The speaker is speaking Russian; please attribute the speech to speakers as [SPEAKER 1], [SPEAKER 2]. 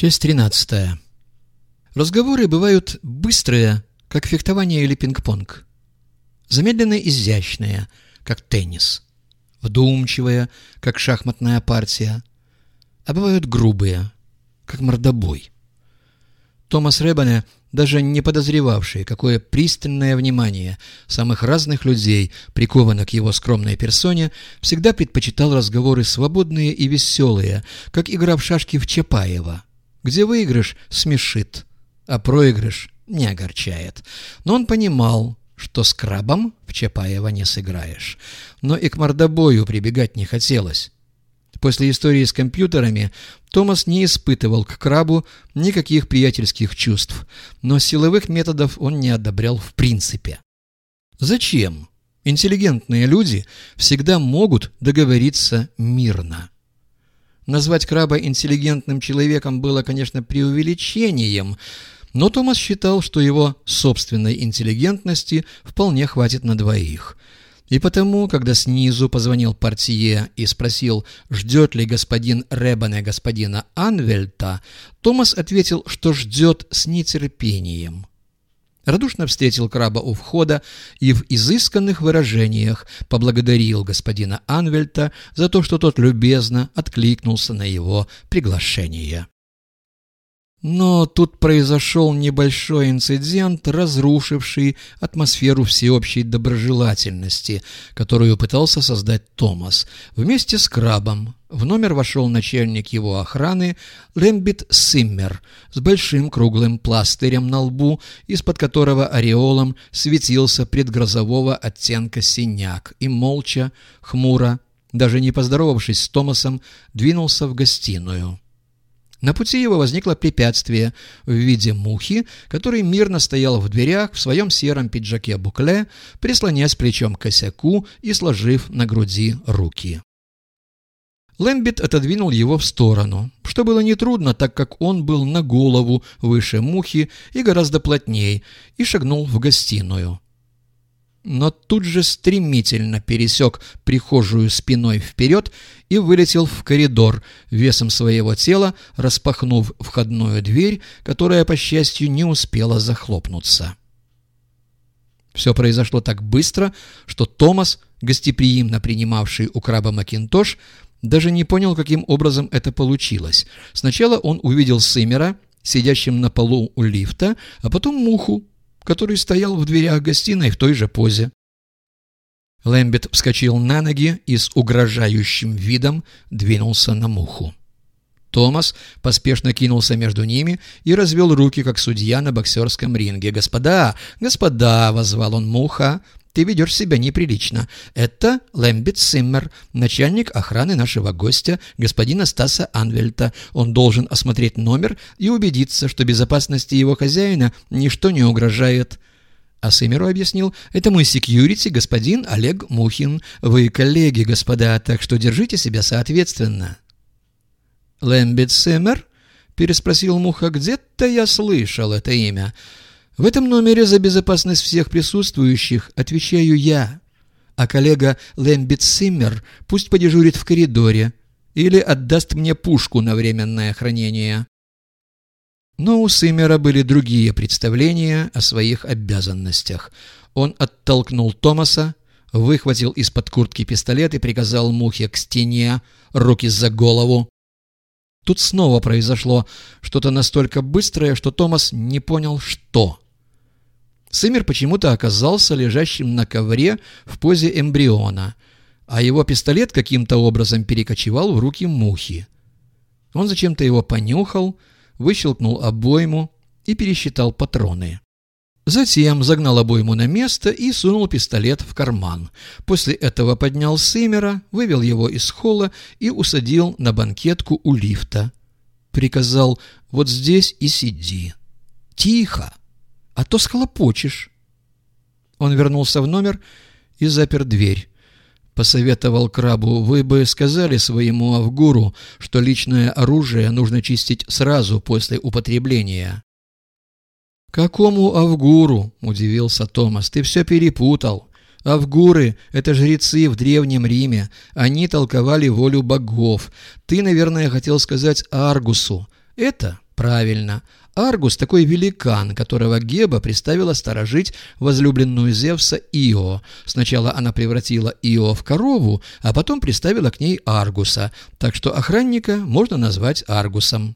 [SPEAKER 1] Часть 13. Разговоры бывают быстрые, как фехтование или пинг-понг. Замедленно изящные, как теннис. Вдумчивые, как шахматная партия. А бывают грубые, как мордобой. Томас Ребане, даже не подозревавший, какое пристальное внимание самых разных людей приковано к его скромной персоне, всегда предпочитал разговоры свободные и веселые, как игра в шашки в Чапаева – где выигрыш смешит, а проигрыш не огорчает. Но он понимал, что с крабом в Чапаева не сыграешь. Но и к мордобою прибегать не хотелось. После истории с компьютерами Томас не испытывал к крабу никаких приятельских чувств, но силовых методов он не одобрял в принципе. Зачем? Интеллигентные люди всегда могут договориться мирно. Назвать краба интеллигентным человеком было, конечно, преувеличением, но Томас считал, что его собственной интеллигентности вполне хватит на двоих. И потому, когда снизу позвонил портье и спросил, ждет ли господин Ребане господина Анвельта, Томас ответил, что ждет с нетерпением радушно встретил краба у входа и в изысканных выражениях поблагодарил господина Анвельта за то, что тот любезно откликнулся на его приглашение. Но тут произошел небольшой инцидент, разрушивший атмосферу всеобщей доброжелательности, которую пытался создать Томас. Вместе с Крабом в номер вошел начальник его охраны Лембит Симмер с большим круглым пластырем на лбу, из-под которого ореолом светился предгрозового оттенка синяк, и молча, хмуро, даже не поздоровавшись с Томасом, двинулся в гостиную. На пути его возникло препятствие в виде мухи, который мирно стоял в дверях в своем сером пиджаке-букле, прислонясь плечом к косяку и сложив на груди руки. Лэмбит отодвинул его в сторону, что было нетрудно, так как он был на голову выше мухи и гораздо плотней, и шагнул в гостиную но тут же стремительно пересек прихожую спиной вперед и вылетел в коридор, весом своего тела распахнув входную дверь, которая, по счастью, не успела захлопнуться. Все произошло так быстро, что Томас, гостеприимно принимавший у краба Макинтош, даже не понял, каким образом это получилось. Сначала он увидел Сымера, сидящим на полу у лифта, а потом муху, который стоял в дверях гостиной в той же позе. Лэмбет вскочил на ноги и с угрожающим видом двинулся на муху. Томас поспешно кинулся между ними и развел руки, как судья на боксерском ринге. «Господа! Господа!» — возвал он муха. Ты ведешь себя неприлично. Это Лэмбит Симмер, начальник охраны нашего гостя, господина Стаса Анвельта. Он должен осмотреть номер и убедиться, что безопасности его хозяина ничто не угрожает». А Симеру объяснил, это мой секьюрити, господин Олег Мухин. Вы коллеги, господа, так что держите себя соответственно. Лэмбит Симмер? переспросил Муха. Где-то я слышал это имя. В этом номере за безопасность всех присутствующих отвечаю я, а коллега Лэмбит Симмер пусть подежурит в коридоре или отдаст мне пушку на временное хранение. Но у Симмера были другие представления о своих обязанностях. Он оттолкнул Томаса, выхватил из-под куртки пистолет и приказал Мухе к стене, руки за голову. Тут снова произошло что-то настолько быстрое, что Томас не понял, что. Сымер почему-то оказался лежащим на ковре в позе эмбриона, а его пистолет каким-то образом перекочевал в руки мухи. Он зачем-то его понюхал, выщелкнул обойму и пересчитал патроны. Затем загнал обойму на место и сунул пистолет в карман. После этого поднял Сымера, вывел его из холла и усадил на банкетку у лифта. Приказал «Вот здесь и сиди». «Тихо!» А то схлопочешь. Он вернулся в номер и запер дверь. Посоветовал крабу, вы бы сказали своему Авгуру, что личное оружие нужно чистить сразу после употребления. «Какому Авгуру?» – удивился Томас. «Ты все перепутал. Авгуры – это жрецы в Древнем Риме. Они толковали волю богов. Ты, наверное, хотел сказать Аргусу. Это Правильно. Аргус – такой великан, которого Геба приставила сторожить возлюбленную Зевса Ио. Сначала она превратила Ио в корову, а потом приставила к ней Аргуса, так что охранника можно назвать Аргусом.